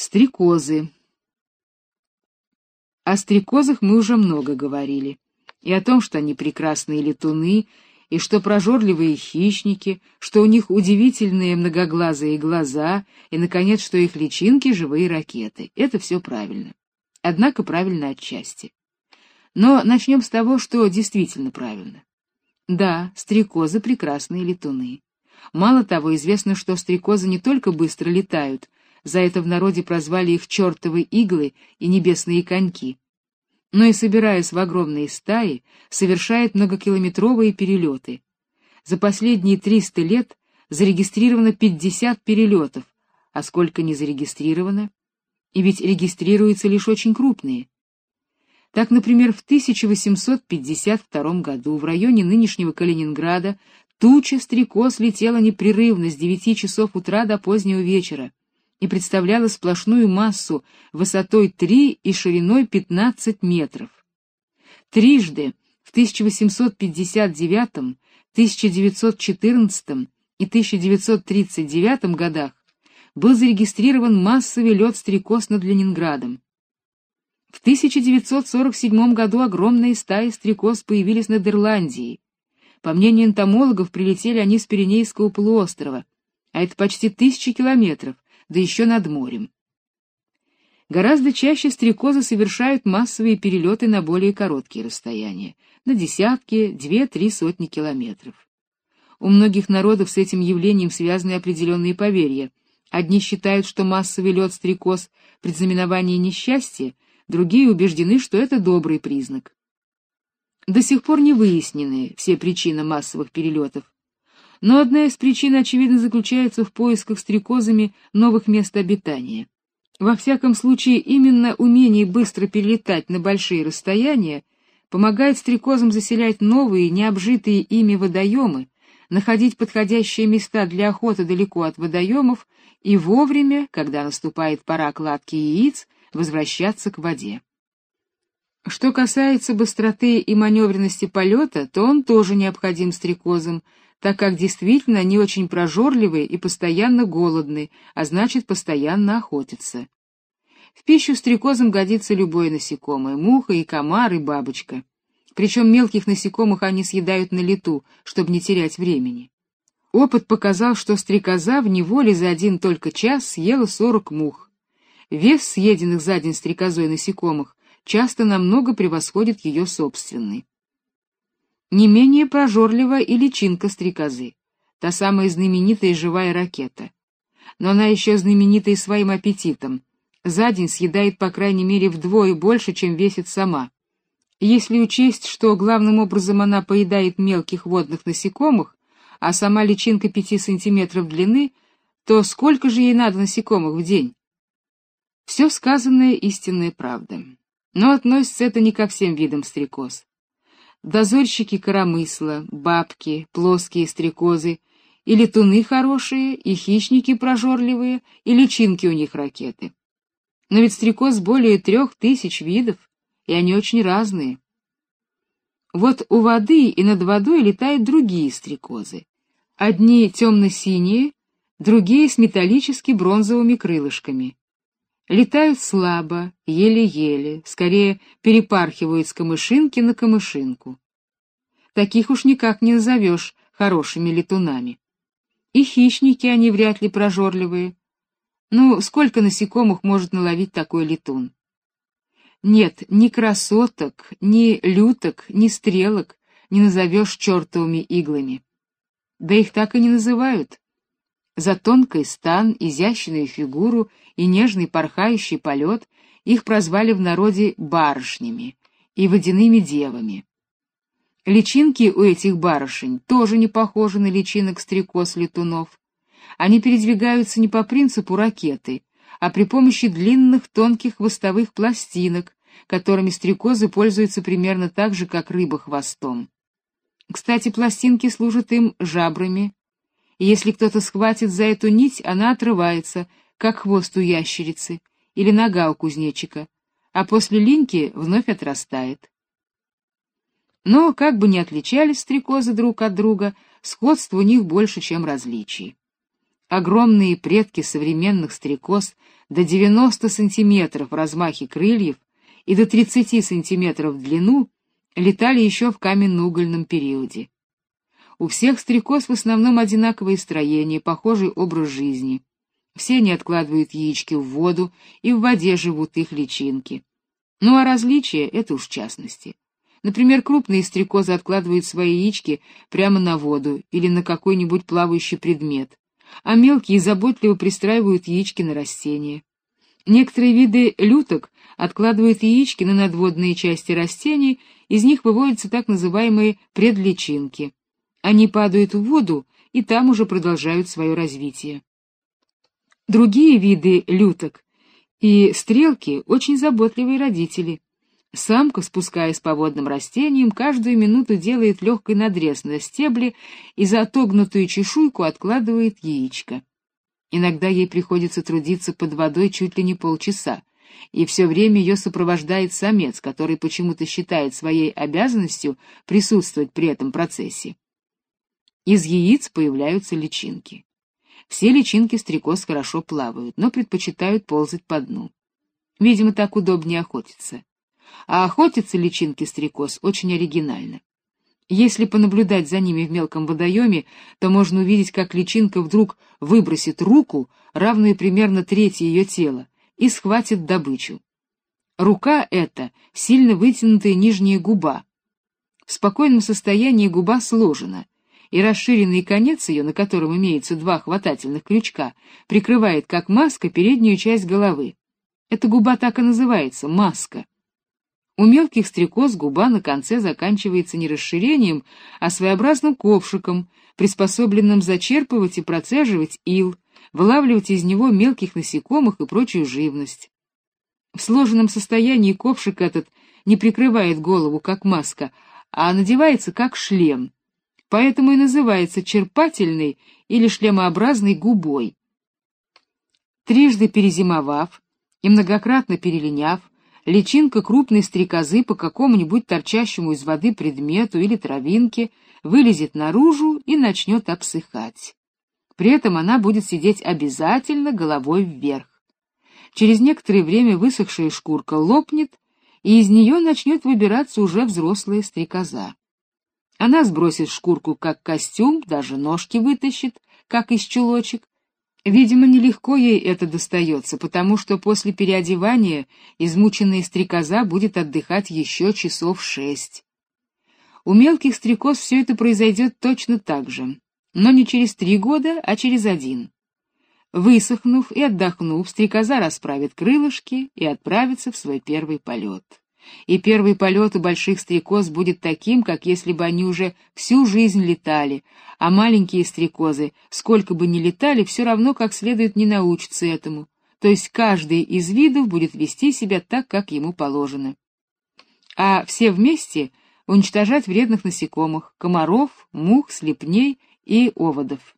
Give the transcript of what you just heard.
Стрекозы. О стрекозах мы уже много говорили. И о том, что они прекрасные летуны, и что прожорливые хищники, что у них удивительные многоглазые глаза, и, наконец, что их личинки — живые ракеты. Это все правильно. Однако правильно отчасти. Но начнем с того, что действительно правильно. Да, стрекозы — прекрасные летуны. Мало того, известно, что стрекозы не только быстро летают, за это в народе прозвали их чертовы иглы и небесные коньки, но и, собираясь в огромные стаи, совершает многокилометровые перелеты. За последние 300 лет зарегистрировано 50 перелетов, а сколько не зарегистрировано? И ведь регистрируются лишь очень крупные. Так, например, в 1852 году в районе нынешнего Калининграда туча стрекоз летела непрерывно с 9 часов утра до позднего вечера, и представляла сплошную массу высотой 3 и шириной 15 метров. Трижды в 1859, 1914 и 1939 годах был зарегистрирован массовый лед стрекоз над Ленинградом. В 1947 году огромные стаи стрекоз появились над Ирландией. По мнению энтомологов, прилетели они с Пиренейского полуострова, а это почти тысячи километров, да еще над морем. Гораздо чаще стрекозы совершают массовые перелеты на более короткие расстояния, на десятки, две-три сотни километров. У многих народов с этим явлением связаны определенные поверья. Одни считают, что массовый лет стрекоз — предзнаменование несчастья, другие убеждены, что это добрый признак. До сих пор не выяснены все причины массовых перелетов, но одна из причин, очевидно, заключается в поисках стрекозами новых мест обитания. Во всяком случае, именно умение быстро перелетать на большие расстояния помогает стрекозам заселять новые, необжитые ими водоемы, находить подходящие места для охоты далеко от водоемов и вовремя, когда наступает пора кладки яиц, возвращаться к воде. Что касается быстроты и маневренности полета, то он тоже необходим стрекозам, так как действительно они очень прожорливые и постоянно голодны, а значит, постоянно охотятся. В пищу стрекозам годится любое насекомое — муха и комар, и бабочка. Причем мелких насекомых они съедают на лету, чтобы не терять времени. Опыт показал, что стрекоза в неволе за один только час съела 40 мух. Вес съеденных за день стрекозой насекомых часто намного превосходит ее собственный. Не менее прожорлива и личинка стрекозы, та самая знаменитая живая ракета. Но она еще знаменита и своим аппетитом. За день съедает по крайней мере вдвое больше, чем весит сама. Если учесть, что главным образом она поедает мелких водных насекомых, а сама личинка пяти сантиметров длины, то сколько же ей надо насекомых в день? Все сказанное истинная правда. Но относится это не ко всем видам стрекоз дозорщики коромысла, бабки, плоские стрекозы, и летуны хорошие, и хищники прожорливые, и личинки у них ракеты. Но ведь стрекоз более трех тысяч видов, и они очень разные. Вот у воды и над водой летают другие стрекозы. Одни темно-синие, другие с металлически бронзовыми крылышками. Летают слабо, еле-еле, скорее перепархивают с камышинки на камышинку. Таких уж никак не назовешь хорошими летунами. И хищники они вряд ли прожорливые. Ну, сколько насекомых может наловить такой летун? Нет, ни красоток, ни люток, ни стрелок не назовешь чертовыми иглами. Да их так и не называют. За тонкий стан, изящную фигуру и нежный порхающий полет их прозвали в народе барышнями и водяными девами. Личинки у этих барышень тоже не похожи на личинок стрекоз-летунов. Они передвигаются не по принципу ракеты, а при помощи длинных тонких хвостовых пластинок, которыми стрекозы пользуются примерно так же, как рыба хвостом. Кстати, пластинки служат им жабрами, и если кто-то схватит за эту нить, она отрывается, как хвост у ящерицы или нога у кузнечика, а после линьки вновь отрастает. Но, как бы ни отличались стрекозы друг от друга, сходство у них больше, чем различий. Огромные предки современных стрекоз до 90 сантиметров в размахе крыльев и до 30 сантиметров в длину летали еще в каменно-угольном периоде. У всех стрекоз в основном одинаковое строение, похожий образ жизни. Все они откладывают яички в воду, и в воде живут их личинки. Ну а различия — это уж частности. Например, крупные стрекозы откладывают свои яички прямо на воду или на какой-нибудь плавающий предмет, а мелкие заботливо пристраивают яички на растения. Некоторые виды люток откладывают яички на надводные части растений, из них выводятся так называемые предличинки. Они падают в воду и там уже продолжают свое развитие. Другие виды люток и стрелки очень заботливые родители. Самка, спускаясь по водным растениям, каждую минуту делает легкий надрез на стебле и за отогнутую чешуйку откладывает яичко. Иногда ей приходится трудиться под водой чуть ли не полчаса, и все время ее сопровождает самец, который почему-то считает своей обязанностью присутствовать при этом процессе. Из яиц появляются личинки. Все личинки стрекоз хорошо плавают, но предпочитают ползать по дну. Видимо, так удобнее охотиться. А охотятся личинки стрекоз очень оригинально. Если понаблюдать за ними в мелком водоеме, то можно увидеть, как личинка вдруг выбросит руку, равную примерно трети ее тела, и схватит добычу. Рука эта — сильно вытянутая нижняя губа. В спокойном состоянии губа сложена — и расширенный конец ее, на котором имеются два хватательных крючка, прикрывает как маска переднюю часть головы. Эта губа так и называется маска. У мелких стрекоз губа на конце заканчивается не расширением, а своеобразным ковшиком, приспособленным зачерпывать и процеживать ил, вылавливать из него мелких насекомых и прочую живность. В сложенном состоянии ковшик этот не прикрывает голову как маска, а надевается как шлем, поэтому и называется черпательной или шлемообразной губой. Трижды перезимовав и многократно перелиняв, личинка крупной стрекозы по какому-нибудь торчащему из воды предмету или травинке вылезет наружу и начнет обсыхать. При этом она будет сидеть обязательно головой вверх. Через некоторое время высохшая шкурка лопнет, и из нее начнет выбираться уже взрослая стрекоза. Она сбросит шкурку как костюм, даже ножки вытащит, как из чулочек. Видимо, нелегко ей это достается, потому что после переодевания измученная стрекоза будет отдыхать еще часов шесть. У мелких стрекоз все это произойдет точно так же, но не через три года, а через один. Высохнув и отдохнув, стрекоза расправит крылышки и отправится в свой первый полет и первый полет у больших стрекоз будет таким, как если бы они уже всю жизнь летали, а маленькие стрекозы, сколько бы ни летали, все равно как следует не научатся этому. То есть каждый из видов будет вести себя так, как ему положено. А все вместе уничтожать вредных насекомых, комаров, мух, слепней и оводов.